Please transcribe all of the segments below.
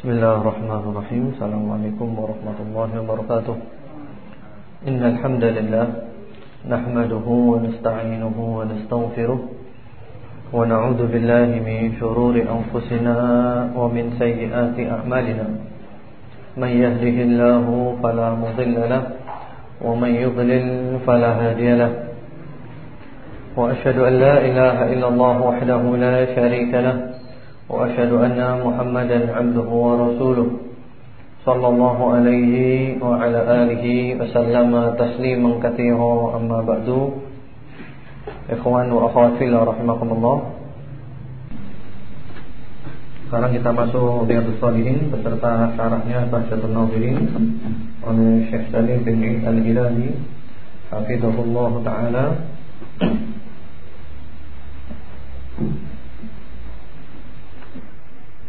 بسم الله الرحمن الرحيم السلام عليكم ورحمة الله وبركاته إن الحمد لله نحمده ونستعينه ونستغفره ونعوذ بالله من شرور أنفسنا ومن سيئات أعمالنا من يهده الله فلا مضل له ومن يضلل فلا هادي له وأشهد أن لا إله إلا الله وحده لا شريك له وأشهد أن محمدا عبده ورسوله صلى الله عليه وعلى آله وسلم تسليما كثيرا أما بعد Ikhwan wa akhwat fillah rahimakumullah Sekarang kita masuk Riyadus Salihin beserta syarahnya Bahjatul Nazirin oleh Syekh Salim bin Al-Hilali Hafizahullah Ta'ala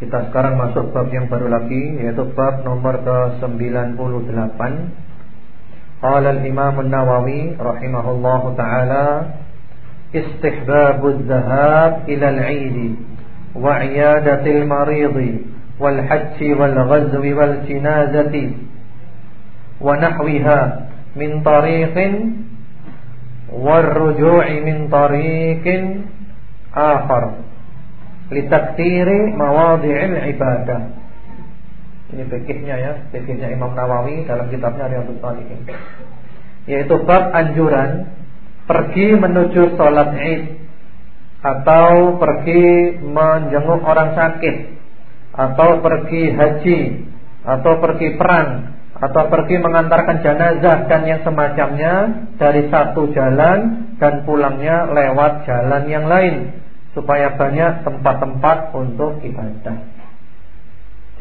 Kita sekarang masuk bab yang baru lagi yaitu bab nomor ke-98. Qala al-Imam An-Nawawi rahimahullahu taala istihbabuz zahab ila al-'id wa 'iyadatil marid wal hajj wal ghazw wal jinazati wa nahwiha min tariqin war ruju'i min tariqin akhar litaktiri mawadhi'il ibadah. Ini fikihnya ya, fikihnya Imam Nawawi dalam kitabnya Riyadhus Shalihin. Yaitu bab anjuran pergi menuju sholat Id atau pergi menjenguk orang sakit atau pergi haji atau pergi perang atau pergi mengantarkan jenazah dan yang semacamnya dari satu jalan dan pulangnya lewat jalan yang lain supaya banyak tempat-tempat untuk ibadah.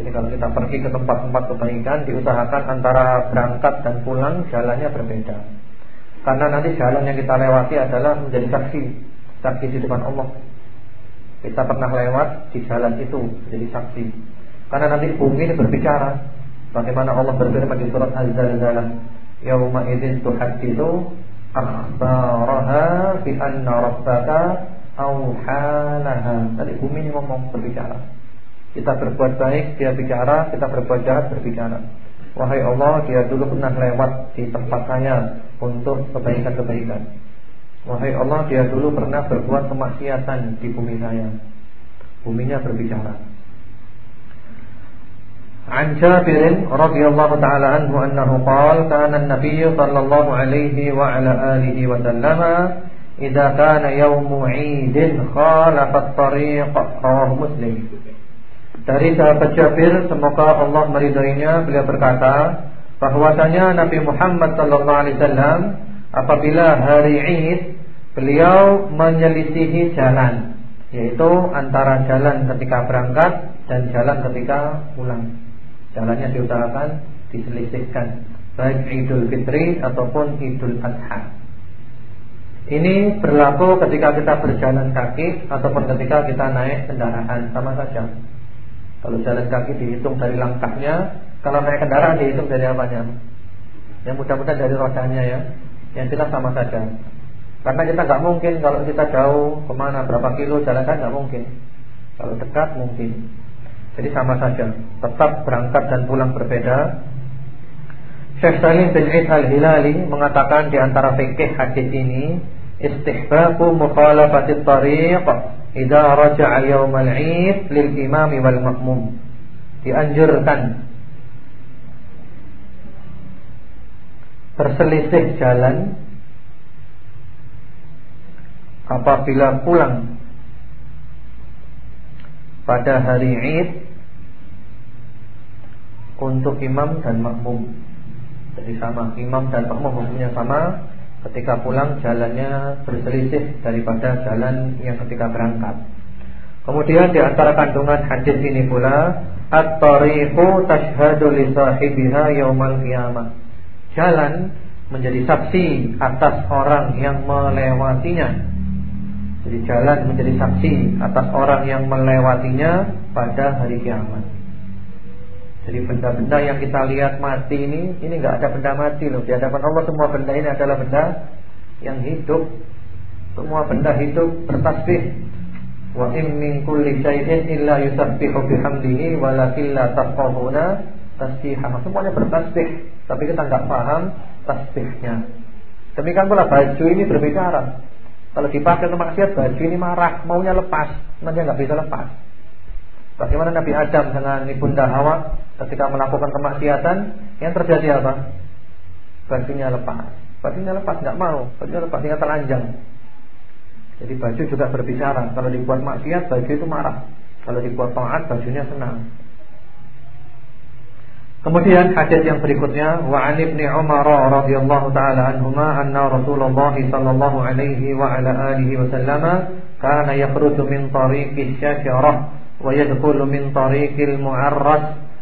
Jadi kalau kita pergi ke tempat-tempat kebaikan diusahakan antara berangkat dan pulang jalannya berbeda. Karena nanti jalan yang kita lewati adalah menjadi saksi, saksi di depan Allah. Kita pernah lewat di jalan itu jadi saksi. Karena nanti bumi ini berbicara. Bagaimana Allah berfirman di surat Az-Zalzalah, "Yauma idzin tuhadditsu akhbaraha bi anna rabbaka auhalaha. Tadi bumi ini ngomong berbicara. Kita berbuat baik, dia bicara, kita berbuat jahat berbicara. Wahai Allah, dia dulu pernah lewat di tempat saya untuk kebaikan-kebaikan. Wahai Allah, dia dulu pernah berbuat kemaksiatan di bumi saya. Buminya berbicara. An Jabir radhiyallahu taala anhu annahu qala kana an-nabiy sallallahu alaihi wa ala alihi wa sallama idza kana yaumu 'idin khalafat tariq rawahu Muslim. Dari sahabat Jabir semoga Allah meridainya beliau berkata bahwasanya Nabi Muhammad sallallahu alaihi wasallam apabila hari Id beliau menyelisihi jalan yaitu antara jalan ketika berangkat dan jalan ketika pulang. Jalannya diusahakan diselisihkan baik Idul Fitri ataupun Idul Adha. Ini berlaku ketika kita berjalan kaki ataupun ketika kita naik kendaraan sama saja. Kalau jalan kaki dihitung dari langkahnya, kalau naik kendaraan dihitung dari apanya? Yang mudah-mudahan dari rodanya ya. Yang jelas sama saja. Karena kita nggak mungkin kalau kita jauh ke mana berapa kilo jalan kan nggak mungkin. Kalau dekat mungkin. Jadi sama saja. Tetap berangkat dan pulang berbeda. Syekh Salim bin Id al-Hilali mengatakan di antara fikih hadis ini istihbabu mukhalafati tariq idza raja'a yaumal 'id lil imami wal makmum. Dianjurkan. Berselisih jalan apabila pulang pada hari Id untuk imam dan makmum. Jadi sama, imam dan makmum hukumnya sama ketika pulang jalannya berselisih daripada jalan yang ketika berangkat. Kemudian di antara kandungan hadis ini pula at-tariqu tashhadu li sahibiha yaumal qiyamah. Jalan menjadi saksi atas orang yang melewatinya. Jadi jalan menjadi saksi atas orang yang melewatinya pada hari kiamat. Jadi benda-benda yang kita lihat mati ini, ini nggak ada benda mati loh. Di hadapan Allah semua benda ini adalah benda yang hidup. Semua benda hidup bertasbih. Wa in min kulli syai'in illa yusabbihu bihamdihi walakin la tafqahuna tasbihah. Semuanya bertasbih, tapi kita enggak paham tasbihnya. Demikian pula baju ini berbicara. Kalau dipakai untuk maksiat baju ini marah, maunya lepas, nanti nggak bisa lepas. Bagaimana Nabi Adam dengan ibunda Hawa ketika melakukan kemaksiatan, yang terjadi apa? Bajunya lepas. Bajunya lepas nggak mau, bajunya lepas sehingga telanjang. Jadi baju juga berbicara. Kalau dibuat maksiat, baju itu marah. Kalau dibuat taat, bajunya senang. Kemudian hadis yang berikutnya wa an ibni Umar radhiyallahu taala anhuma anna Rasulullah sallallahu alaihi wa ala alihi wasallam kana yakhruju min tariqi syajarah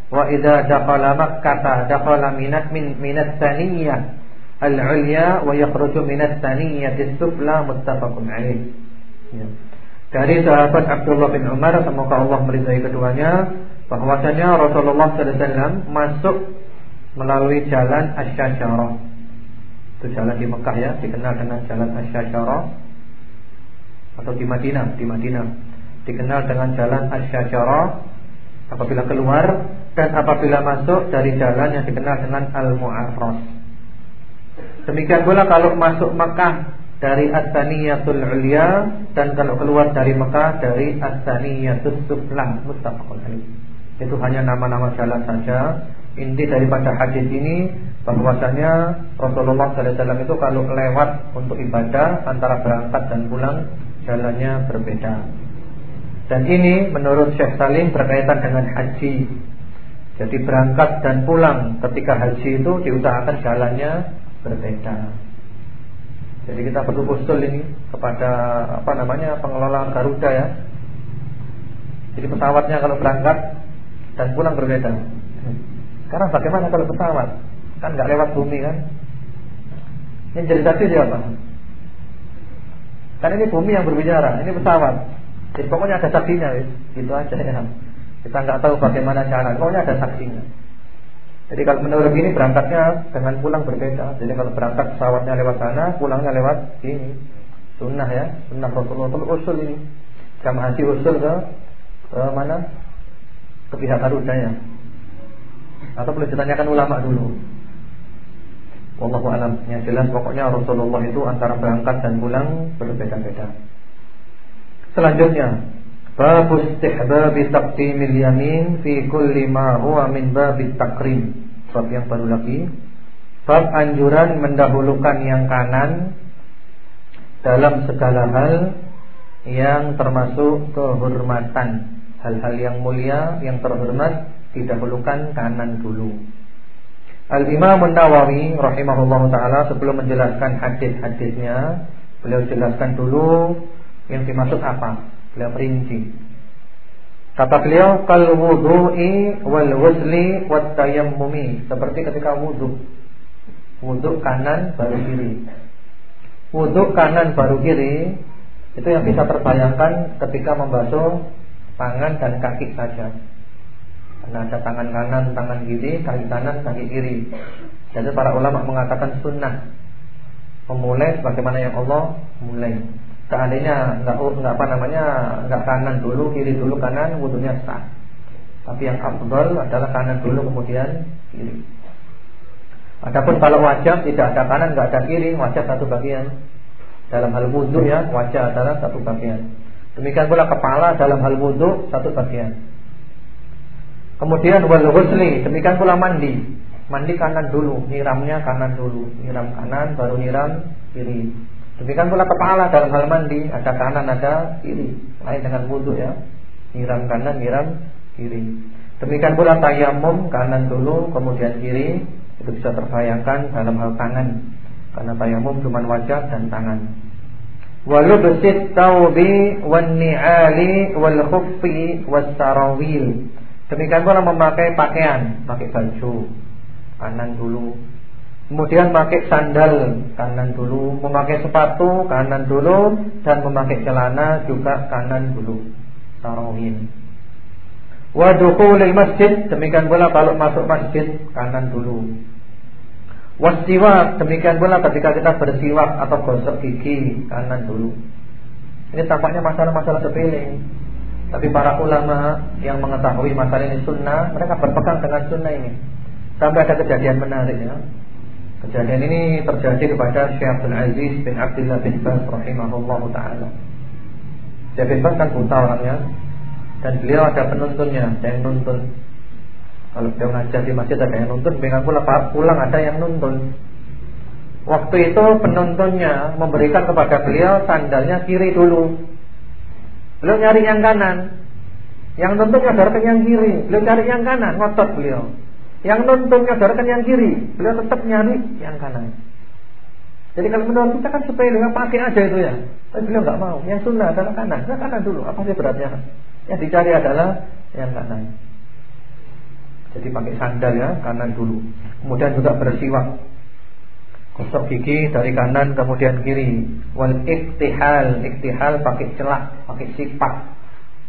wa idza dakhala Makkah dakhala minat min minat thaniyah al-ulya wa yakhruju minat thaniyah as-sufla muttafaqun alaih. Ya. Dari sahabat Abdullah bin Umar semoga Allah meridai keduanya bahwasanya Rasulullah SAW masuk melalui jalan Asyajarah. Itu jalan di Mekah ya, dikenal dengan jalan Asyajarah atau di Madinah, di Madinah dikenal dengan jalan Asyajarah apabila keluar dan apabila masuk dari jalan yang dikenal dengan Al-Mu'arras. Demikian pula kalau masuk Mekah dari As-Saniyatul Ulia dan kalau keluar dari Mekah dari As-Saniyatul Sufla muttafaqun. Itu hanya nama-nama jalan saja. Inti daripada hadis ini bahwasanya Rasulullah SAW itu kalau lewat untuk ibadah antara berangkat dan pulang jalannya berbeda. Dan ini menurut Syekh Salim berkaitan dengan haji. Jadi berangkat dan pulang ketika haji itu diusahakan jalannya berbeda. Jadi kita perlu usul ini kepada apa namanya pengelola Garuda ya. Jadi pesawatnya kalau berangkat dan pulang berbeda. Sekarang bagaimana kalau pesawat? Kan nggak lewat bumi kan? Yang jadi saksi siapa? Kan ini bumi yang berbicara, ini pesawat. Jadi pokoknya ada saksinya, gitu aja ya. Kita nggak tahu bagaimana cara, pokoknya ada saksinya. Jadi kalau menurut ini berangkatnya dengan pulang berbeda. Jadi kalau berangkat pesawatnya lewat sana, pulangnya lewat sini. Sunnah ya, sunnah Rasulullah usul ini. Jamaah haji usul ke, ke mana? ke pihak Garudanya atau boleh ditanyakan ulama dulu Wallahu alam Yang jelas pokoknya Rasulullah itu antara berangkat dan pulang berbeda-beda Selanjutnya Bab istihbab taqdimil yamin fi kulli ma huwa min bab takrim. Bab yang baru lagi. Bab anjuran mendahulukan yang kanan dalam segala hal yang termasuk kehormatan hal-hal yang mulia, yang terhormat didahulukan kanan dulu. Al-Imam An-Nawawi rahimahullah taala sebelum menjelaskan hadis-hadisnya, beliau jelaskan dulu yang dimaksud apa. Beliau perinci. Kata beliau kal wudu'i wal wusli wat tayammumi, seperti ketika wudu. Wudu kanan baru kiri. Wudu kanan baru kiri itu yang bisa terbayangkan ketika membasuh tangan dan kaki saja. Karena ada tangan kanan, tangan kiri, kaki kanan, kaki kiri. Jadi para ulama mengatakan sunnah memulai sebagaimana yang Allah mulai. Seandainya enggak enggak apa namanya enggak kanan dulu, kiri dulu kanan, wudhunya sah. Tapi yang afdal adalah kanan dulu kemudian kiri. Adapun kalau wajah tidak ada kanan, enggak ada kiri, wajah satu bagian. Dalam hal wudhu ya, wajah adalah satu bagian. Demikian pula kepala dalam hal wudhu satu bagian. Kemudian wal ghusli, demikian pula mandi. Mandi kanan dulu, nyiramnya kanan dulu, nyiram kanan baru nyiram kiri. Demikian pula kepala dalam hal mandi, ada kanan ada kiri. Lain dengan wudhu ya. Nyiram kanan, nyiram kiri. Demikian pula tayamum kanan dulu, kemudian kiri. Itu bisa terbayangkan dalam hal tangan. Karena tayamum cuma wajah dan tangan walubsit taubi wan ni'ali wal. Demikian pula memakai pakaian, pakai baju kanan dulu. Kemudian pakai sandal kanan dulu, memakai sepatu kanan dulu dan memakai celana juga kanan dulu. Tarawih. Wa dukhulil masjid, demikian pula kalau masuk masjid kanan dulu. Wasiwak demikian pula ketika kita bersiwak atau gosok gigi kanan dulu. Ini tampaknya masalah-masalah sepele. Tapi para ulama yang mengetahui masalah ini sunnah, mereka berpegang dengan sunnah ini. Sampai ada kejadian menarik ya. Kejadian ini terjadi kepada Syekh Abdul Aziz bin Abdullah bin Baz rahimahullah taala. Syekh bin Baz kan buta orangnya dan beliau ada penuntunnya, ada yang nuntun. Kalau beliau ngajar di masjid ada yang nuntun, bingung pula pulang ada yang nuntun. Waktu itu penuntunnya memberikan kepada beliau sandalnya kiri dulu. Beliau nyari yang kanan. Yang nuntun nyodorkan yang kiri. Beliau cari yang kanan, ngotot beliau. Yang nuntun nyodorkan yang kiri. Beliau tetap nyari yang kanan. Jadi kalau menurut kita kan sepele, pakai aja itu ya. Tapi beliau nggak mau. Yang sunnah adalah kanan. Nah, kanan dulu. Apa sih beratnya? Yang dicari adalah yang kanan. Jadi pakai sandal ya, kanan dulu. Kemudian juga bersiwak. Gosok gigi dari kanan kemudian kiri. Wal iktihal, iktihal pakai celah, pakai sifat.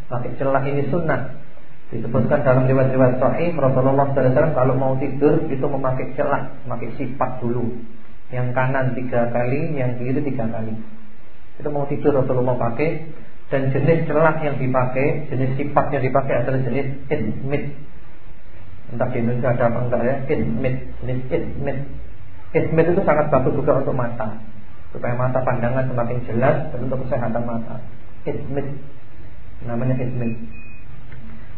Pakai celah ini sunnah. Disebutkan dalam riwayat-riwayat sahih Rasulullah SAW kalau mau tidur itu memakai celah, memakai sifat dulu. Yang kanan tiga kali, yang kiri tiga kali. Itu mau tidur Rasulullah pakai dan jenis celah yang dipakai, jenis sifat yang dipakai adalah jenis idmit. Entah di Indonesia ada apa enggak ya, idmit, jenis idmit. Ismit itu sangat bagus juga untuk mata Supaya mata pandangan semakin jelas Dan untuk kesehatan mata Ismit Namanya ismit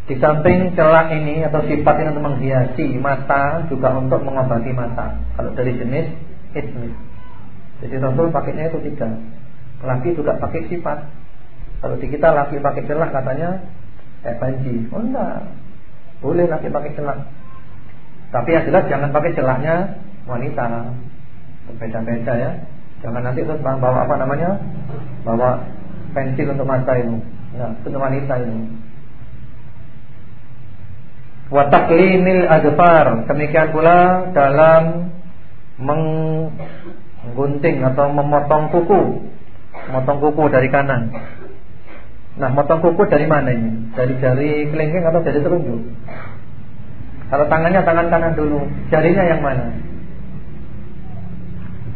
Di samping celah ini atau sifat ini untuk menghiasi mata Juga untuk mengobati mata. Kalau dari jenis ismit Jadi Rasul pakainya itu tiga. Laki juga pakai sifat. Kalau di kita laki pakai celah katanya Kayak banji. Oh enggak. Boleh laki pakai celah. Tapi yang jelas jangan pakai celahnya wanita. Berbeda-beda ya. Jangan nanti terus bawa apa namanya? Bawa pensil untuk mata ini. Nah itu wanita ini wataklinil adfar demikian pula dalam menggunting atau memotong kuku memotong kuku dari kanan nah motong kuku dari mana ini dari jari kelingking atau dari telunjuk kalau tangannya tangan kanan dulu jarinya yang mana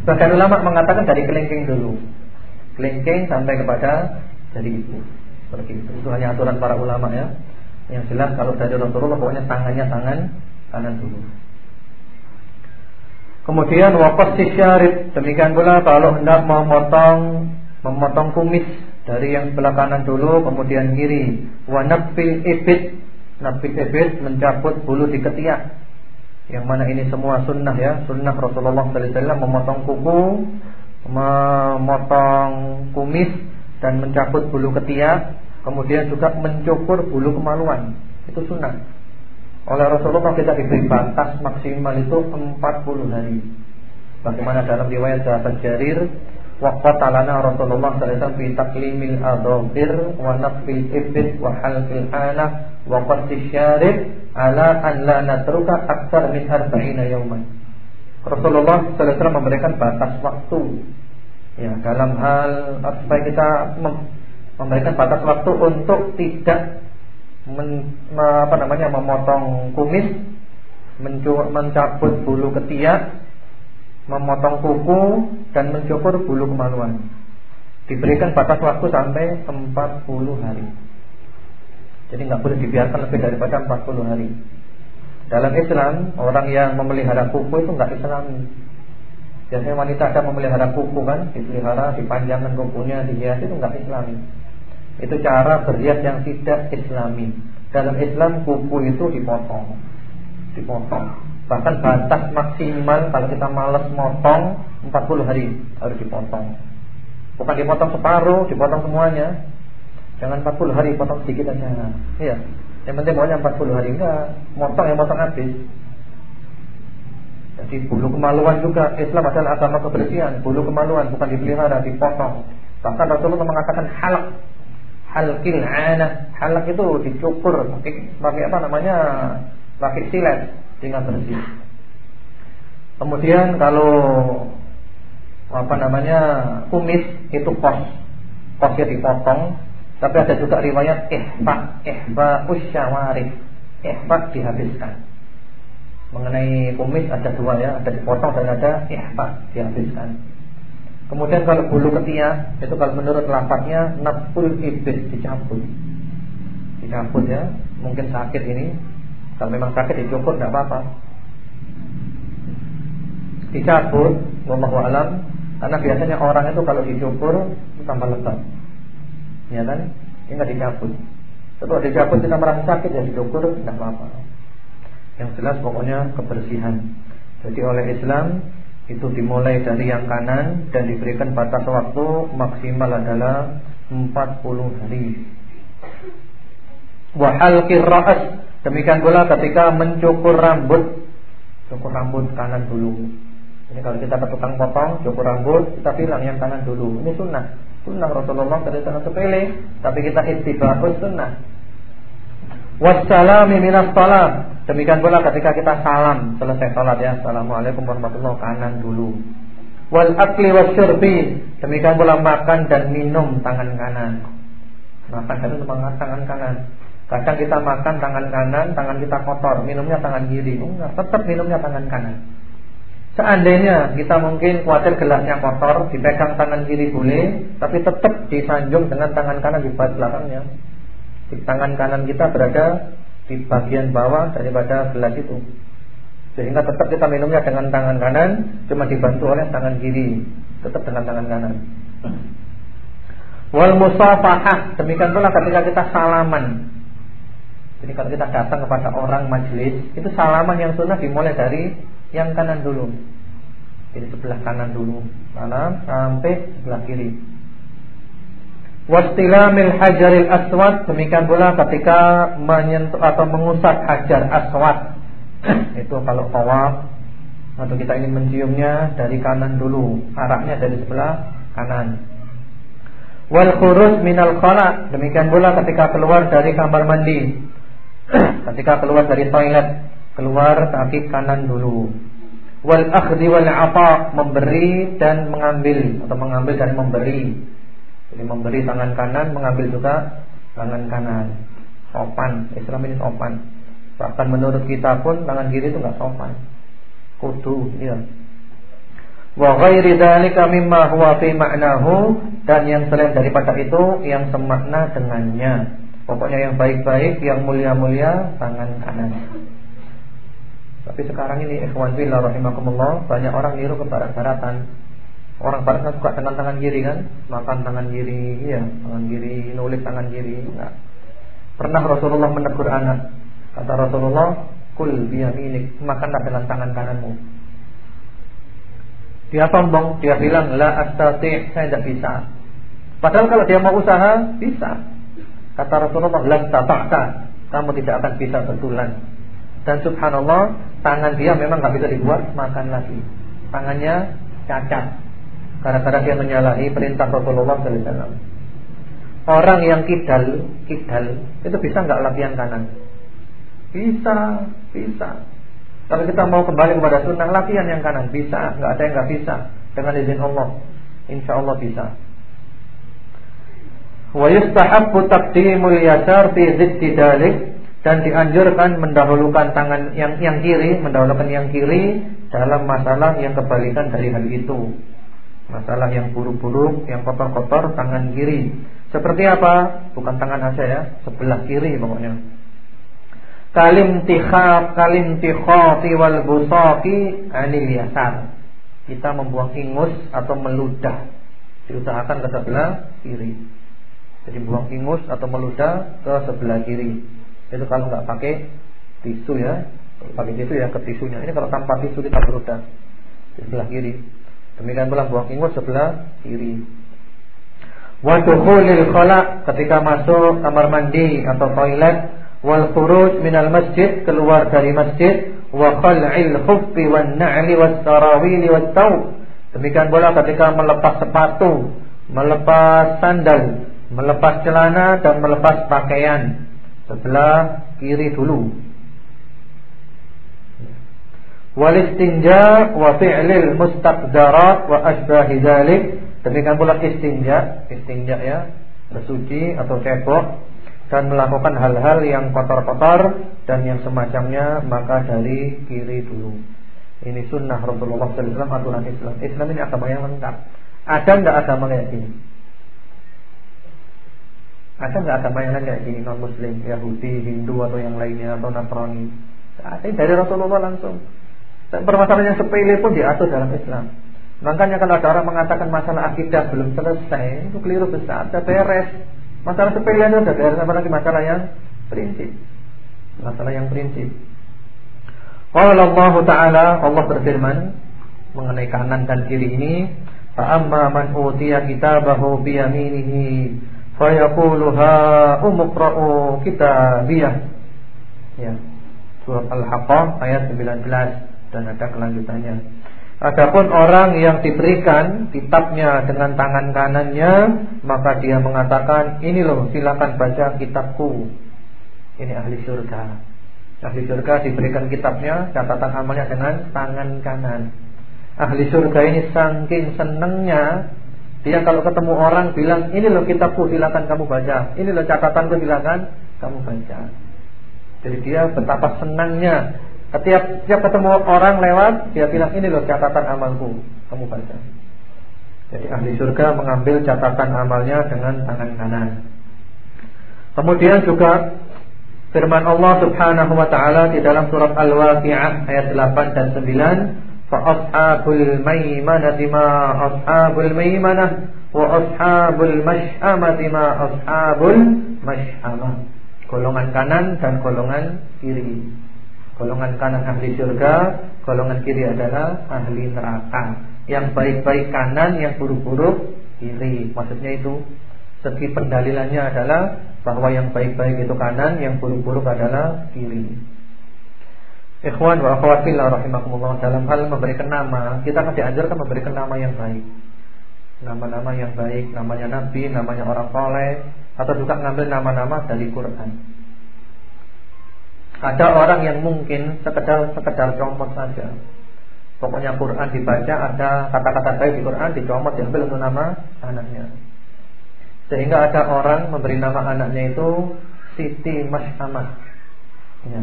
Bahkan ulama mengatakan dari kelingking dulu. Kelingking sampai kepada dari ibu. Seperti itu. Itu hanya aturan para ulama ya. Yang jelas kalau dari Rasulullah pokoknya tangannya tangan kanan dulu. Kemudian wakas syarib. Demikian pula kalau hendak memotong memotong kumis dari yang sebelah kanan dulu kemudian kiri. Wanafil ibit. Nafil ibit mencabut bulu di ketiak. Yang mana ini semua sunnah ya. Sunnah Rasulullah SAW memotong kuku Memotong kumis Dan mencabut bulu ketiak Kemudian juga mencukur bulu kemaluan. Itu sunnah. Oleh Rasulullah kita diberi batas maksimal itu 40 hari. Bagaimana dalam riwayat sahabat Jarir Waqatalana Rasulullah SAW Fi taklimil adhafir Wa nafil ibid Wa halqil anah Wa qasdi syarib ala an la natruka aktsar min arba'ina yawman. Rasulullah SAW memberikan batas waktu. Ya dalam hal supaya kita memberikan batas waktu untuk tidak men, apa namanya memotong kumis, mencabut bulu ketiak, memotong kuku dan mencukur bulu kemaluan. Diberikan batas waktu sampai 40 hari. Jadi nggak boleh dibiarkan lebih daripada 40 hari. Dalam Islam, orang yang memelihara kuku itu nggak Islami. Biasanya wanita ada memelihara kuku kan, dipelihara, dipanjangkan kukunya, dihias itu nggak Islami. Itu cara berhias yang tidak Islami. Dalam Islam kuku itu dipotong, dipotong. Bahkan batas maksimal kalau kita malas motong 40 hari harus dipotong. Bukan dipotong separuh, dipotong semuanya. Jangan 40 hari potong sedikit aja. Iya. Yang penting pokoknya 40 hari enggak, motong yang motong habis. Jadi bulu kemaluan juga Islam adalah agama kebersihan. Bulu kemaluan bukan dipelihara, dipotong. Bahkan Rasulullah mengatakan halak. Halkil anak. Halak itu dicukur pakai pakai apa namanya? Pakai silet sehingga bersih. Kemudian kalau apa namanya kumis itu kos, kosnya dipotong tapi ada juga riwayat ihfa, ihfa usyawarif. Ihfa dihabiskan. Mengenai kumis ada dua ya, ada dipotong dan ada ihfa dihabiskan. Kemudian kalau bulu ketiak itu kalau menurut lafadznya naful ibis dicabut. Dicabut ya, mungkin sakit ini. Kalau memang sakit dicukur tidak apa-apa. Dicabut, wallahu alam, karena biasanya orang itu kalau dicukur tambah lebat. Ya kan? Ini nggak dicabut. Setelah dicabut kita merasa sakit ya dicukur tidak apa-apa. Yang jelas pokoknya kebersihan. Jadi oleh Islam itu dimulai dari yang kanan dan diberikan batas waktu maksimal adalah 40 hari. Wahal kirraas demikian pula ketika mencukur rambut, cukur rambut kanan dulu. Ini kalau kita ke tukang potong, cukur rambut, kita bilang yang kanan dulu. Ini sunnah. Sunnah Rasulullah dari sana sepele, tapi kita ittiba'us sunnah. Wassalami minas salam Demikian pula ketika kita salam selesai salat ya, Assalamualaikum warahmatullahi wabarakatuh kanan dulu. Wal akli wasyurbi, demikian pula makan dan minum tangan kanan. Makan dan minum tangan kanan. Kadang kita makan tangan kanan, tangan kita kotor, minumnya tangan kiri. Enggak, tetap minumnya tangan kanan. Seandainya kita mungkin khawatir gelasnya kotor, dipegang tangan kiri boleh, tapi tetap disanjung dengan tangan kanan di belakangnya. Di tangan kanan kita berada di bagian bawah daripada gelas itu. Sehingga tetap kita minumnya dengan tangan kanan, cuma dibantu oleh tangan kiri, tetap dengan tangan kanan. Wal musafahah, demikian pula ketika kita salaman. Jadi kalau kita datang kepada orang majelis, itu salaman yang sunnah dimulai dari yang kanan dulu. Jadi sebelah kanan dulu, salam sampai sebelah kiri. Wastilamil hajaril aswad Demikian pula ketika menyentuh atau mengusap hajar aswad. Itu kalau tawaf Atau kita ingin menciumnya dari kanan dulu Arahnya dari sebelah kanan. Wal khurus minal khala Demikian pula ketika keluar dari kamar mandi. Ketika keluar dari toilet Keluar kaki kanan dulu. Wal akhdi wal apa Memberi dan mengambil Atau mengambil dan memberi jadi memberi tangan kanan, mengambil juga tangan kanan. Sopan, Islam ini sopan. Bahkan menurut kita pun tangan kiri itu nggak sopan. Kudu, ya. Wa ghairi dzalika mimma huwa dan yang selain daripada itu yang semakna dengannya. Pokoknya yang baik-baik, yang mulia-mulia tangan kanan. Tapi sekarang ini ikhwan fillah rahimakumullah banyak orang niru ke barat-baratan. Orang barat kan suka dengan tangan kiri kan, makan tangan kiri, iya, tangan kiri, nulis tangan kiri. Enggak. Pernah Rasulullah menegur anak. Kata Rasulullah, "Kul biyaminik, makanlah dengan tangan kananmu." Dia sombong, dia bilang, "La astati, saya tidak bisa." Padahal kalau dia mau usaha, bisa. Kata Rasulullah, "La tata'ta, kamu tidak akan bisa betulan." Dan subhanallah, tangan dia memang nggak bisa dibuat makan lagi. Tangannya cacat. Karena dia menyalahi perintah Rasulullah SAW. Orang yang kidal, kidal itu bisa nggak latihan kanan? Bisa, bisa. Kalau kita mau kembali kepada sunnah latihan yang kanan bisa, nggak ada yang nggak bisa dengan izin Allah. Insya Allah bisa. Wa yustahabbu taqdimul yasar fi ziddi dan dianjurkan mendahulukan tangan yang yang kiri, mendahulukan yang kiri dalam masalah yang kebalikan dari hal itu. Masalah yang buruk-buruk, yang kotor-kotor, tangan kiri. Seperti apa? Bukan tangan saja ya, sebelah kiri pokoknya. Kalim tikhaf, kalim tikhati wal busaki anil yasar. Kita membuang ingus atau meludah. Diusahakan ke sebelah kiri. Jadi buang ingus atau meludah ke sebelah kiri. Itu kalau nggak pakai tisu ya, pakai tisu ya ke tisunya. Ini kalau tanpa tisu kita meludah di sebelah kiri. Demikian pula buang ingus sebelah kiri. Wa dukhulil khala ketika masuk kamar mandi atau toilet wal khuruj minal masjid keluar dari masjid wa khal'il khuffi wan na'li was sarawil was taub. Demikian pula ketika melepas sepatu, melepas sandal, melepas celana dan melepas pakaian sebelah kiri dulu fi'lil mustaqdarat wa asbahi dzalik demikian pula istinja. Istinja ya bersuci atau cebok dan melakukan hal-hal yang kotor-kotor dan yang semacamnya maka dari kiri dulu. Ini sunnah Rasulullah SAW aturan Islam. Islam ini agama yang lengkap. Ada nggak agama kayak gini? Ada nggak agama yang lain kayak gini? Non Muslim, Yahudi, Hindu atau yang lainnya atau Nasrani? Ada. Dari Rasulullah langsung. Permasalahan yang sepele pun diatur dalam Islam. Makanya kalau ada orang mengatakan masalah akidah belum selesai, itu keliru besar. Sudah beres. Masalah sepele itu sudah beres, apalagi masalah yang prinsip. Masalah yang prinsip. Qala Allah Ta'ala Allah berfirman mengenai kanan dan kiri ini, fa amma man utiya kitabahu bi yaminihi fa yaqulu ha umqra'u kitabiyah. Ya. Surat Al-Haqqah ayat 19 dan ada kelanjutannya. Adapun orang yang diberikan kitabnya dengan tangan kanannya, maka dia mengatakan, "Ini loh, silakan baca kitabku." Ini ahli surga. Ahli surga diberikan kitabnya, catatan amalnya dengan tangan kanan. Ahli surga ini saking senengnya dia kalau ketemu orang bilang, ini loh kitabku silakan kamu baca. Ini loh catatanku silakan kamu baca. Jadi dia betapa senangnya setiap setiap ketemu orang lewat dia bilang ini loh catatan amalku kamu baca. Jadi ahli surga mengambil catatan amalnya dengan tangan kanan. Kemudian juga Firman Allah Subhanahu wa taala di dalam surat Al-Waqi'ah ayat 8 dan 9, "Fa ashabul maimanati ma ashabul maimanah wa ashabul mash'amati ma ashabul mash'amah." Golongan kanan dan golongan kiri. Golongan kanan ahli surga, golongan kiri adalah ahli neraka. Yang baik-baik kanan, yang buruk-buruk kiri. Maksudnya itu segi pendalilannya adalah bahwa yang baik-baik itu kanan, yang buruk-buruk adalah kiri. Ikhwan wa akhwat fillah rahimakumullah dalam hal memberikan nama, kita akan dianjurkan memberikan nama yang baik. Nama-nama yang baik, namanya nabi, namanya orang soleh, atau juga ngambil nama-nama dari Quran. Ada orang yang mungkin sekedar sekedar comot saja. Pokoknya Quran dibaca ada kata-kata baik di Quran dicomot diambil untuk nama anaknya. Sehingga ada orang memberi nama anaknya itu Siti Mas'amah ya.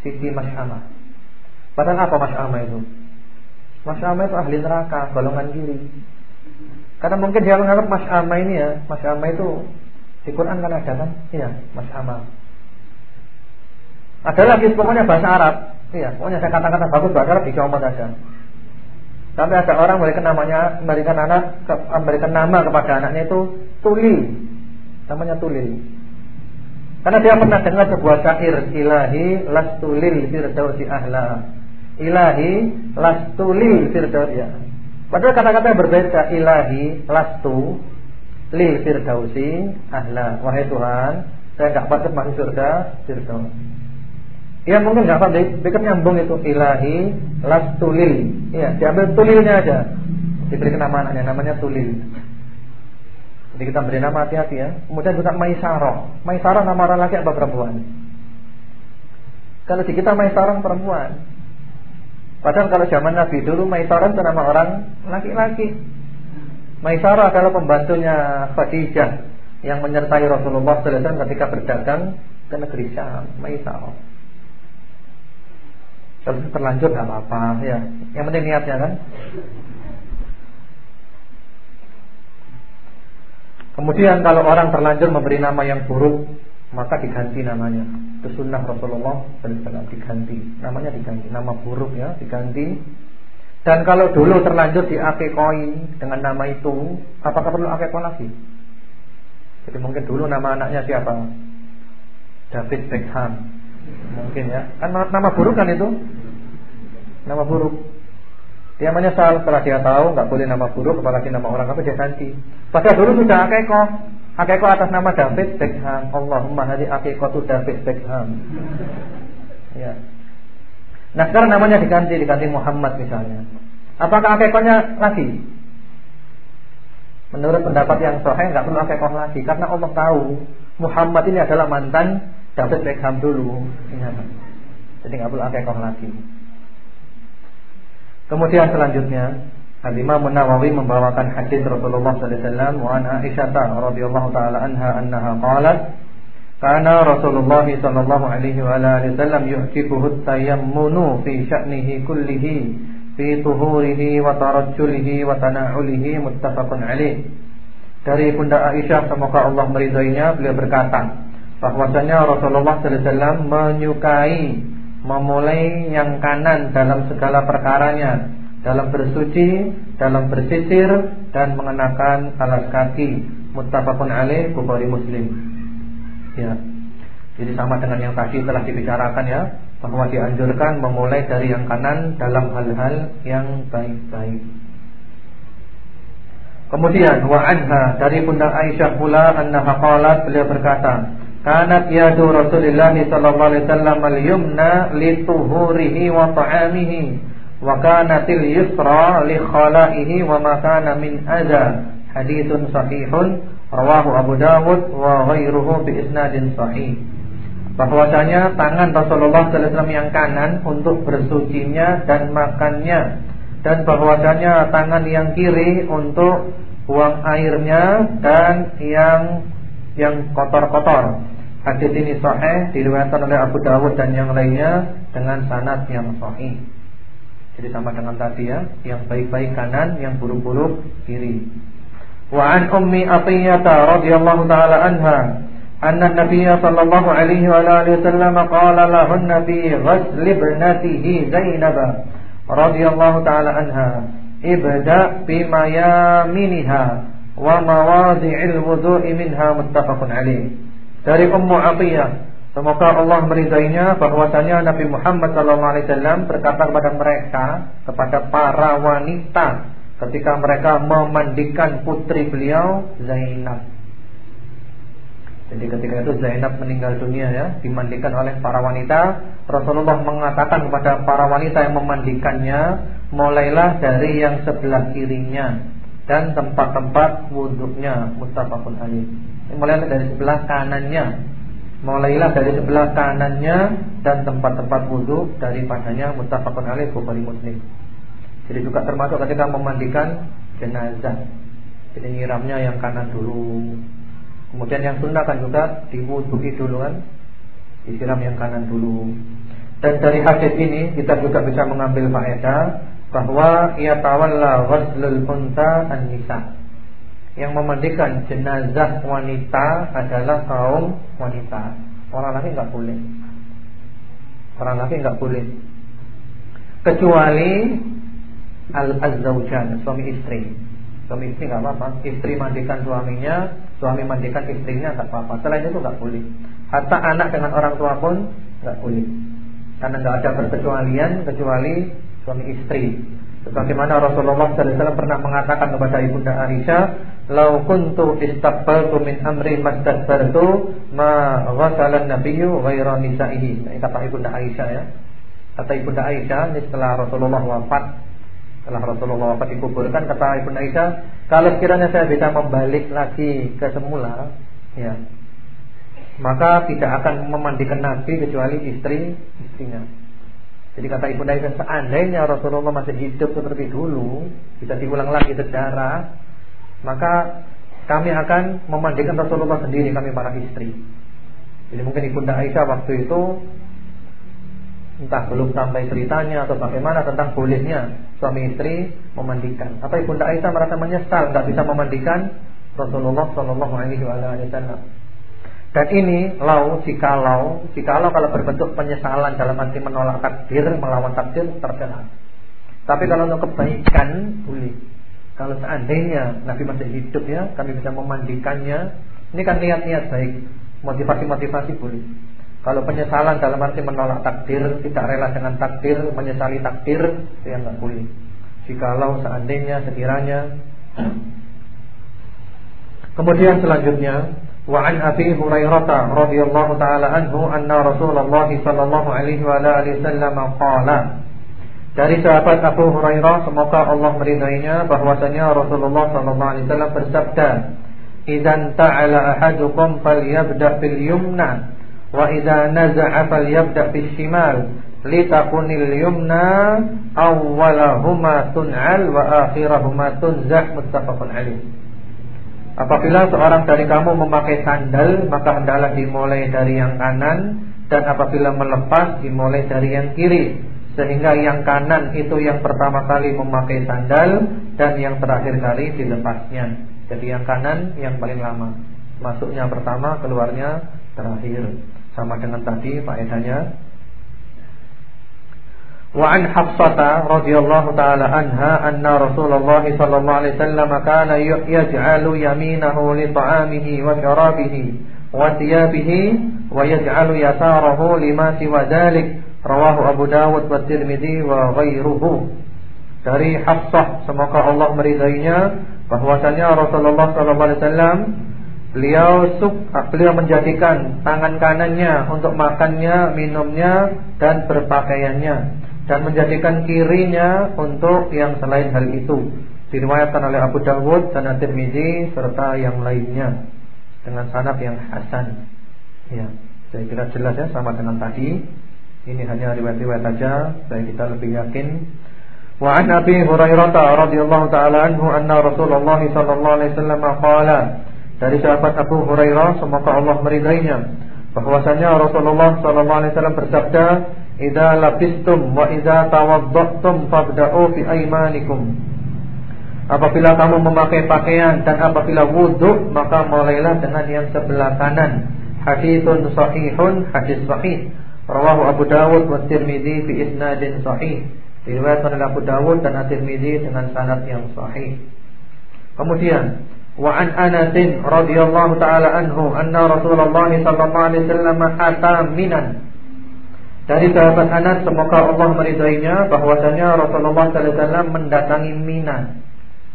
Siti Mas'amah Padahal apa Mas'amah itu? Mas'amah itu ahli neraka Golongan kiri Karena mungkin dia menganggap Mas'amah ini ya Mas'amah itu Di Quran kan ada kan? Iya Mas'amah Ada lagi pokoknya bahasa Arab Iya pokoknya saya kata-kata bagus bahasa Arab Dicomot saja Sampai ada orang memberikan namanya, memberikan anak, memberikan nama kepada anaknya itu Tuli. Namanya Tuli. Karena dia pernah dengar sebuah syair Ilahi lastulil firdausi ahla. Ilahi lastulil firdausi. Padahal kata-kata berbeda. Ilahi lastu lil firdausi ahla. Wahai Tuhan, saya enggak patut masuk surga firdaus. Ya mungkin nggak apa Bikin nyambung itu ilahi las tulil. Iya, diambil tulilnya aja. Diberi nama anaknya namanya tulil. Jadi kita beri nama hati-hati ya. Kemudian juga Maisarah. Maisarah nama orang laki apa perempuan? Kalau di kita Maisarah perempuan. Padahal kalau zaman Nabi dulu Maisarah itu nama orang laki-laki. Maisarah adalah pembantunya Khadijah yang menyertai Rasulullah SAW ketika berdagang ke negeri Syam. Maisarah. Kalau terlanjur nggak apa-apa ya. Yang penting niatnya kan. Kemudian kalau orang terlanjur memberi nama yang buruk, maka diganti namanya. Itu sunnah Rasulullah SAW diganti. Namanya diganti. Nama buruk ya diganti. Dan kalau dulu terlanjur di akekoi dengan nama itu, apakah perlu akekoi lagi? Jadi mungkin dulu nama anaknya siapa? David Beckham. Mungkin ya. Kan nama buruk kan itu? nama buruk. Dia menyesal setelah dia tahu nggak boleh nama buruk apalagi nama orang kafir dia ganti. Padahal dulu sudah akeko. Akeko atas nama David Beckham. Allahumma hadi akeko tu David Beckham. Ya. Nah sekarang namanya diganti diganti Muhammad misalnya. Apakah akekonya lagi? Menurut pendapat yang sahih nggak perlu akekoh lagi karena Allah tahu Muhammad ini adalah mantan David Beckham dulu. Ya. Jadi nggak perlu akekoh lagi. Kemudian selanjutnya Al-Imam Nawawi membawakan hadis Rasulullah sallallahu alaihi wasallam wa an radhiyallahu taala anha annaha qalat kana Rasulullah sallallahu alaihi wa alihi wasallam yu'tibuhu tayammunu fi sya'nihi kullihi fi tuhurihi wa tarajjulihi wa tana'ulihi muttafaqun alaih. Dari Bunda Aisyah semoga Allah meridainya beliau berkata bahwasanya Rasulullah wasallam menyukai memulai yang kanan dalam segala perkaranya, dalam bersuci, dalam bersisir dan mengenakan alas kaki. Muttafaqun alaih Bukhari Muslim. Ya. Jadi sama dengan yang tadi telah dibicarakan ya bahwa dianjurkan memulai dari yang kanan dalam hal-hal yang baik-baik. Kemudian wa anha dari Bunda Aisyah pula annaha qalat beliau berkata, "Kanat yadu Rasulullah sallallahu alaihi wasallam al-yumna li tuhurihi wa ta'amihi wa kanatil yusra li khalaihi wa ma kana min adza." Haditsun sahihun rawahu Abu Dawud wa ghairuhu bi isnadin sahih bahwasanya tangan Rasulullah SAW yang kanan untuk bersucinya dan makannya dan bahwasanya tangan yang kiri untuk buang airnya dan yang yang kotor-kotor. Hadis ini sahih diriwayatkan oleh Abu Dawud dan yang lainnya dengan sanad yang sahih. Jadi sama dengan tadi ya, yang baik-baik kanan, yang buruk-buruk kiri. Wa an ummi Athiyyah radhiyallahu taala anha, anna Nabiyya sallallahu alaihi wa alihi wasallam qala lahun Nabi ghasl ibnatihi Zainab radhiyallahu taala anha, ibda bima mayaminha wa mawadhi'il wudhu'i minha muttafaqun alaihi dari Ummu Atiyah Semoga Allah meridainya bahwasanya Nabi Muhammad SAW berkata kepada mereka kepada para wanita ketika mereka memandikan putri beliau Zainab jadi ketika itu Zainab meninggal dunia ya, dimandikan oleh para wanita. Rasulullah mengatakan kepada para wanita yang memandikannya, mulailah dari yang sebelah kirinya dan tempat-tempat wuduknya mustafakun alaih. Mulailah dari sebelah kanannya. Mulailah dari sebelah kanannya dan tempat-tempat wuduk daripadanya mustafakun alaih Bukhari Muslim. Jadi juga termasuk ketika memandikan jenazah. Jadi nyiramnya yang kanan dulu, Kemudian yang sunnah kan juga diwuduhi dulu kan Disiram yang kanan dulu Dan dari hadis ini kita juga bisa mengambil faedah Bahwa ia tawalla ghuslul unta an-nisa Yang memandikan jenazah wanita adalah kaum wanita Orang laki nggak boleh Orang laki nggak boleh Kecuali Al-Azzawjan Suami istri Suami istri nggak apa-apa Istri mandikan suaminya Suami mandikan istrinya tak apa-apa. Selain itu nggak boleh. Hatta anak dengan orang tua pun nggak boleh. Karena nggak ada perkecualian kecuali suami istri. Sebagaimana Rasulullah SAW pernah mengatakan kepada ibunda Aisyah, "Lau kuntu istaqbaltu min amri mastadbartu ma ghasalan nabiyyu ghaira nisa'ihi." Ini kata ibunda Aisyah ya. Kata ibunda Aisyah ini setelah Rasulullah wafat setelah Rasulullah wafat dikuburkan kata Ibu Aisyah, kalau kiranya saya bisa membalik lagi ke semula, ya, maka tidak akan memandikan Nabi kecuali istri istrinya. Jadi kata Ibu Aisyah, seandainya Rasulullah masih hidup seperti dulu, bisa diulang lagi sejarah, maka kami akan memandikan Rasulullah sendiri, kami para istri. Jadi mungkin Ibu Aisyah waktu itu entah belum sampai ceritanya atau bagaimana tentang bolehnya suami istri memandikan. Apa Ibunda Aisyah merasa menyesal tidak bisa memandikan Rasulullah Shallallahu Alaihi Wasallam. Dan ini lau jikalau jikalau kalau berbentuk penyesalan dalam arti menolak takdir melawan takdir tercela. Tapi kalau untuk kebaikan boleh. Kalau seandainya Nabi masih hidup ya, kami bisa memandikannya. Ini kan niat-niat baik, motivasi-motivasi boleh. Kalau penyesalan dalam arti menolak takdir, tidak rela dengan takdir, menyesali takdir, itu yang nggak boleh. Jikalau seandainya sekiranya Kemudian selanjutnya wa an Abi Hurairah radhiyallahu taala anhu anna Rasulullah sallallahu alaihi wa alihi wasallam qala. Dari sahabat Abu Hurairah semoga Allah meridainya bahwasanya Rasulullah sallallahu alaihi wasallam bersabda Idzan ta'ala ahadukum falyabda bil yumna wa idza naza'a falyabda bis shimal litakunil yumna awwalahuma tun'al wa akhirahuma tunzah muttafaqun alaih Apabila seorang dari kamu memakai sandal maka hendaklah dimulai dari yang kanan dan apabila melepas dimulai dari yang kiri sehingga yang kanan itu yang pertama kali memakai sandal dan yang terakhir kali dilepasnya. Jadi yang kanan yang paling lama. Masuknya pertama, keluarnya terakhir. Sama dengan tadi faedahnya. Taala anha anna Rasulullah sallallahu alaihi wasallam kana yaj'alu yaminahu li ta'amihi wa syarabihi wa thiyabihi wa yaj'alu yasarahu lima siwa dhalik Rawahu Abu Dawud wa Tirmidzi wa ghairuhu. Dari Hafsah semoga Allah meridainya bahwasanya Rasulullah sallallahu alaihi wasallam beliau suk, beliau menjadikan tangan kanannya untuk makannya, minumnya dan berpakaiannya dan menjadikan kirinya untuk yang selain hal itu. Diriwayatkan oleh Abu Dawud dan At-Tirmizi serta yang lainnya dengan sanad yang hasan. Ya, saya kira jelas ya sama dengan tadi. Ini hanya riwayat-riwayat saja, saya kita lebih yakin. Wa an Abi Hurairah radhiyallahu taala anhu anna Rasulullah sallallahu alaihi wasallam qala dari sahabat Abu Hurairah semoga Allah meridainya bahwasanya Rasulullah sallallahu alaihi wasallam bersabda idza labistum wa idza tawadda'tum fabda'u fi aymanikum Apabila kamu memakai pakaian dan apabila wudhu maka mulailah dengan yang sebelah kanan. Hadithun sahihun, hadis sahih. Rawahu Abu Dawud wa Tirmidzi fi isnadin sahih. Diriwayatkan oleh Abu Dawud dan At-Tirmidzi dengan sanad yang sahih. Kemudian wa an Anas radhiyallahu taala anhu anna Rasulullah sallallahu alaihi wasallam ata Minan. Dari sahabat Anas semoga Allah meridainya bahwasanya Rasulullah sallallahu alaihi wasallam mendatangi Mina.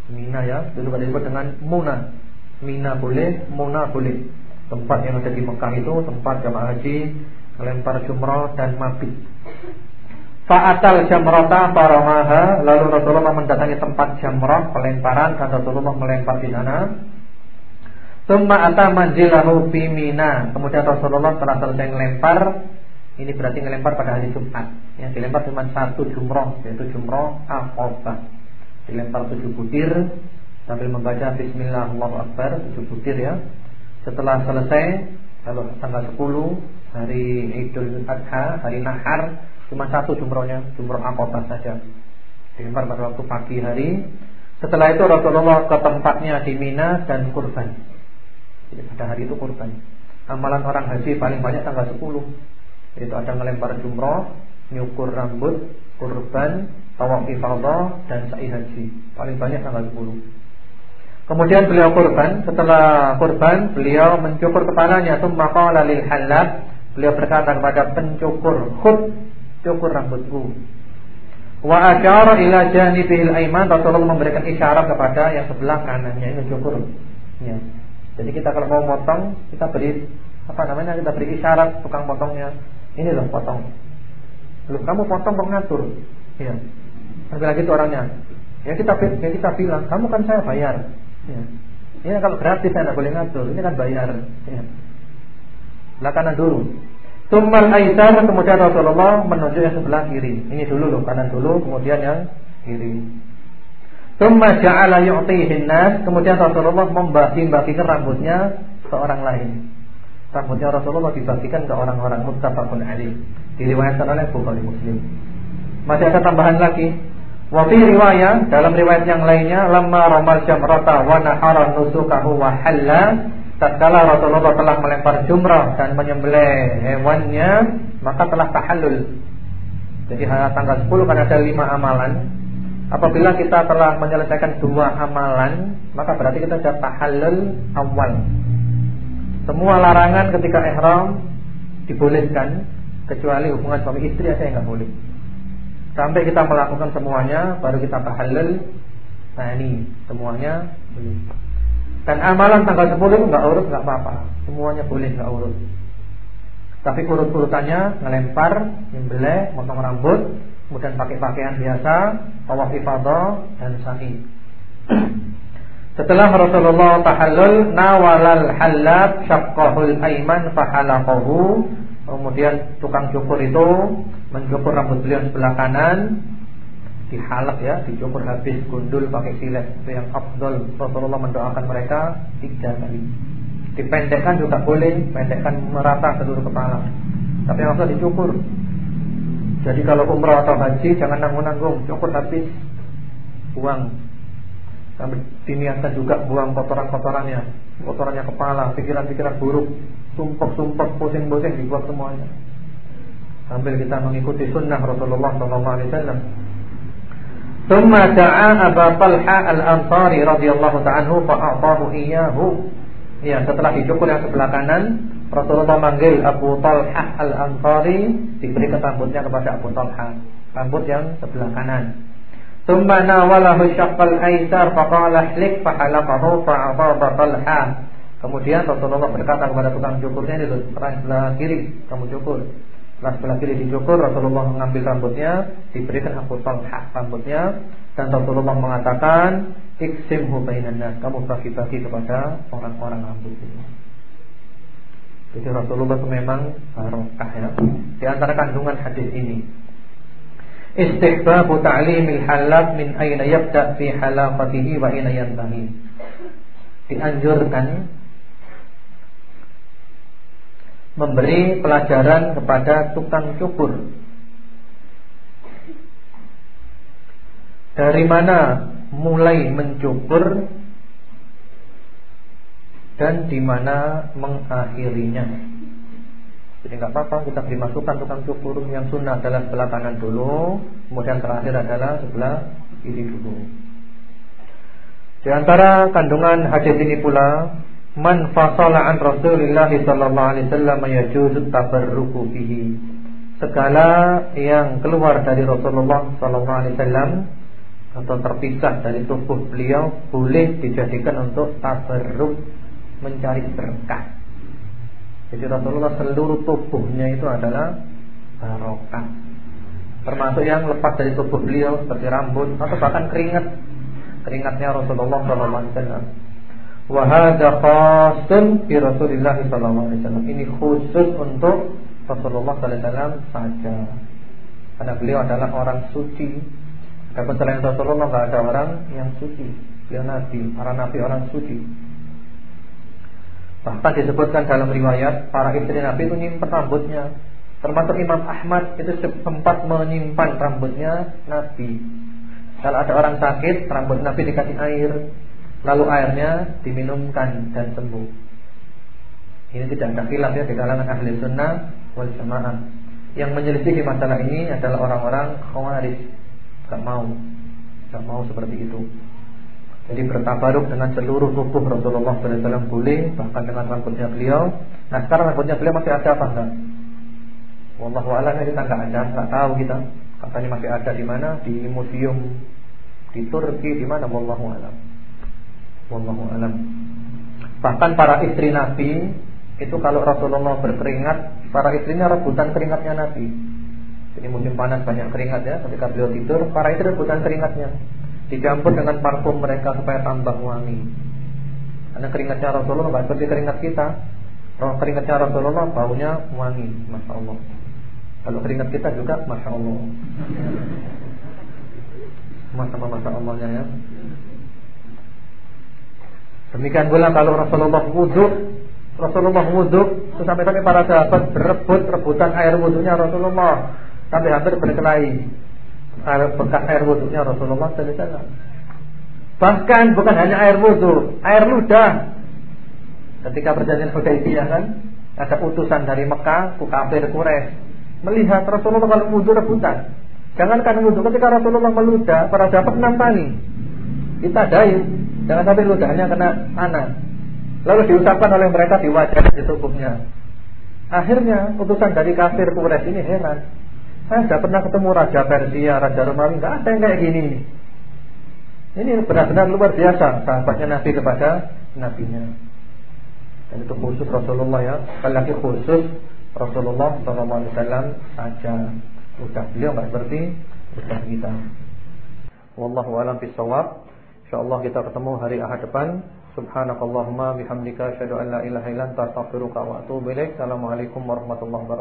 Mina ya, dulu pada disebut dengan Muna. Mina boleh, Muna boleh. Tempat yang ada di Mekah itu tempat jamaah haji melempar jumrah dan mabit. Fa'atal jamrata faramaha Lalu Rasulullah mendatangi tempat jamrah Pelemparan dan Rasulullah melempar di sana Tumma ata manjilahu fi mina Kemudian Rasulullah setelah selesai melempar Ini berarti melempar pada hari Jumat Yang dilempar cuma satu jumrah Yaitu jumrah Aqobah Dilempar tujuh butir Sambil membaca Bismillah Allahu Akbar Tujuh butir ya Setelah selesai Kalau tanggal 10 hari Idul Adha, hari Nahar cuma satu jumrohnya, jumroh Aqabah saja. Dilempar pada waktu pagi hari. Setelah itu Rasulullah ke tempatnya di Mina dan kurban. Jadi pada hari itu kurban. Amalan orang haji paling banyak tanggal 10. Itu ada melempar jumroh, nyukur rambut, kurban, tawaf ifadah dan sa'i haji. Paling banyak tanggal 10. Kemudian beliau kurban, setelah kurban beliau mencukur kepalanya, tsumma qala lil halal Beliau berkata kepada pencukur, "Khud, cukur rambutku." Wa asyara ila janibihil aiman, Rasulullah memberikan isyarat kepada yang sebelah kanannya ini cukur. Ya. Jadi kita kalau mau motong, kita beri apa namanya? Kita beri isyarat tukang potongnya. Ini loh potong. Loh, kamu potong kok ngatur? Ya. Sampai lagi itu orangnya. Ya kita ya kita bilang, kamu kan saya bayar. Ya. Ini kalau gratis saya tidak boleh ngatur. Ini kan bayar. Ya sebelah kanan dulu. Tummal aisar kemudian Rasulullah menunjuk yang sebelah kiri. Ini dulu loh, kanan dulu, kemudian yang kiri. Tumma ja'ala yu'tihin nas, kemudian Rasulullah membagi-bagikan rambutnya ke orang lain. Rambutnya Rasulullah dibagikan ke orang-orang muttafaqun alaih. Diriwayatkan oleh Bukhari Muslim. Masih ada tambahan lagi. Wa fi riwayat dalam riwayat yang lainnya lamma ramal jamrata wa nahara nusukahu wa halla tatkala Rasulullah telah melempar jumrah dan menyembelih hewannya, maka telah tahallul. Jadi tanggal 10 kan ada lima amalan. Apabila kita telah menyelesaikan dua amalan, maka berarti kita sudah tahallul awal. Semua larangan ketika ihram dibolehkan kecuali hubungan suami istri aja yang nggak boleh. Sampai kita melakukan semuanya baru kita tahallul. Nah ini semuanya boleh. Dan amalan tanggal 10 nggak urut nggak apa-apa, semuanya boleh nggak urut. Tapi urut-urutannya ngelempar, nyembelih, motong rambut, kemudian pakai pakaian biasa, tawaf ifadah dan sa'i. Setelah Rasulullah tahallul nawalal halab syaqqahul aiman fahalaqahu. Kemudian tukang cukur itu mencukur rambut beliau sebelah kanan, dihalak ya, dicukur habis gundul pakai silet itu yang afdol. Rasulullah mendoakan mereka tiga kali. Dipendekkan juga boleh, pendekkan merata seluruh kepala. Tapi yang dicukur. Jadi kalau umrah atau haji jangan nanggung-nanggung, cukup habis buang. Sampai diniatkan juga buang kotoran-kotorannya, kotorannya kepala, pikiran-pikiran buruk, sumpah-sumpah, pusing-pusing dibuat semuanya. Sambil kita mengikuti sunnah Rasulullah SAW. ثم دعا أبا طلحة الأنصاري رضي الله تعالى عنه فأعطاه إياه Ya, setelah dicukur yang sebelah kanan, Rasulullah manggil Abu Talhah Al-Ansari, diberikan rambutnya kepada Abu Talhah, rambut yang sebelah kanan. Syaqqal aisar faqala hlik fahalaqahu fa'adaba Talhah. Kemudian Rasulullah berkata kepada tukang cukurnya itu, sebelah kiri kamu cukur. Setelah sebelah kiri dicukur Rasulullah mengambil rambutnya Diberikan Abu Talha rambutnya Dan Rasulullah mengatakan Iksimhu bainan Kamu bagi-bagi kepada orang-orang rambut ini Jadi Rasulullah itu memang barokah ya Di antara kandungan hadis ini Istighbabu ta'limil halak min ayna yabda fi halaqatihi wa ayna yantahi Dianjurkan memberi pelajaran kepada tukang cukur. Dari mana mulai mencukur dan di mana mengakhirinya. Jadi nggak apa-apa kita beri masukan tukang cukur yang sunnah adalah sebelah kanan dulu, kemudian terakhir adalah sebelah kiri dulu. Di antara kandungan hadis ini pula Man fasala an Rasulillah sallallahu alaihi wasallam yajuzu tabarruku bihi. Segala yang keluar dari Rasulullah sallallahu alaihi wasallam atau terpisah dari tubuh beliau boleh dijadikan untuk tabarruk mencari berkah. Jadi Rasulullah seluruh tubuhnya itu adalah barokah. Termasuk yang lepas dari tubuh beliau seperti rambut atau bahkan keringat. Keringatnya Rasulullah sallallahu alaihi wasallam Wahada khasun fi Rasulullah sallallahu alaihi wasallam. Ini khusus untuk Rasulullah sallallahu alaihi wasallam saja. Karena beliau adalah orang suci. Adapun selain Rasulullah enggak ada orang yang suci. Beliau nabi, para nabi orang suci. Bahkan disebutkan dalam riwayat para istri Nabi itu nyimpan rambutnya. Termasuk Imam Ahmad itu sempat menyimpan rambutnya Nabi. Kalau ada orang sakit, rambut Nabi dikasih air, lalu airnya diminumkan dan sembuh. Ini tidak ada khilaf ya di kalangan ahli sunnah wal jamaah. Yang menyelisih masalah ini adalah orang-orang khawarij. Tak mau, tak mau seperti itu. Jadi bertabaruk dengan seluruh tubuh Rasulullah SAW boleh, bahkan dengan rambutnya beliau. Nah sekarang rambutnya beliau masih ada apa enggak? Wallahu a'lam kita enggak ada, enggak tahu kita. Katanya masih ada di mana? Di museum di Turki di mana? Wallahu a'lam. Wallahu alam. Bahkan para istri Nabi itu kalau Rasulullah berkeringat, para istrinya rebutan keringatnya Nabi. Jadi musim panas banyak keringat ya, ketika beliau tidur, para istri rebutan keringatnya. Dicampur dengan parfum mereka supaya tambah wangi. Karena keringatnya Rasulullah nggak seperti keringat kita. Keringatnya Rasulullah baunya wangi, masya Allah. Kalau keringat kita juga, masya Allah. Sama-sama masya Allahnya ya. Demikian pula kalau Rasulullah wudhu Rasulullah wudhu Sampai-sampai para sahabat berebut Rebutan air wudhunya Rasulullah Sampai hampir berkelahi Bekas air wudhunya Rasulullah SAW Bahkan bukan hanya air wudhu Air ludah Ketika perjanjian Hudaybiyah kan Ada utusan dari Mekah Kafir Quraisy Melihat Rasulullah kalau wudhu rebutan Jangankan wudhu ketika Rasulullah meludah Para sahabat enam kali Kita dayu Jangan sampai ludahnya kena tanah. Lalu diucapkan oleh mereka di wajah di tubuhnya. Akhirnya utusan dari kafir Quraisy ini heran. Saya tidak pernah ketemu raja Persia, raja Romawi, nggak ada yang kayak gini. Ini benar-benar luar biasa sahabatnya Nabi kepada nabinya. Dan itu khusus Rasulullah ya. Apalagi khusus Rasulullah SAW saja. Udah beliau nggak seperti udah kita. Wallahu a'lam bishawab. InsyaAllah kita ketemu hari Ahad depan Subhanakallahumma bihamdika Asyadu an la ilaha ilan Ta astaghfiruka wa atubu ilaik Assalamualaikum warahmatullahi wabarakatuh